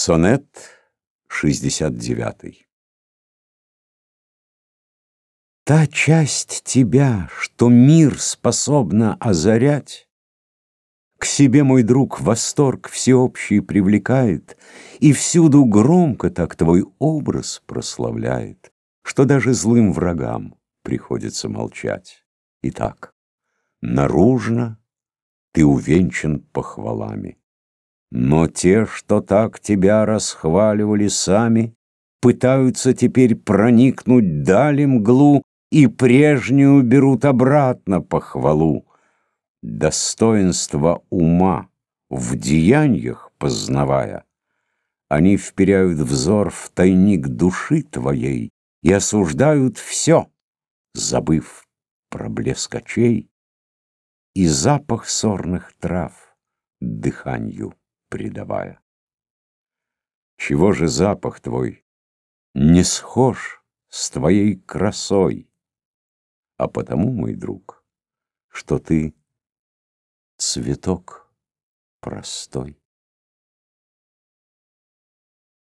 Сонет 69 Та часть тебя, что мир способна озарять, К себе, мой друг, восторг всеобщий привлекает, И всюду громко так твой образ прославляет, Что даже злым врагам приходится молчать. Итак, наружно ты увенчан похвалами. Но те, что так тебя расхваливали сами, Пытаются теперь проникнуть дали мглу И прежнюю берут обратно похвалу. Достоинство ума в деяниях познавая, Они вперяют взор в тайник души твоей И осуждают все, забыв про блеск очей И запах сорных трав дыханью придавая. Чего же запах твой не схож с твоей красой? А потому, мой друг, что ты цветок простой.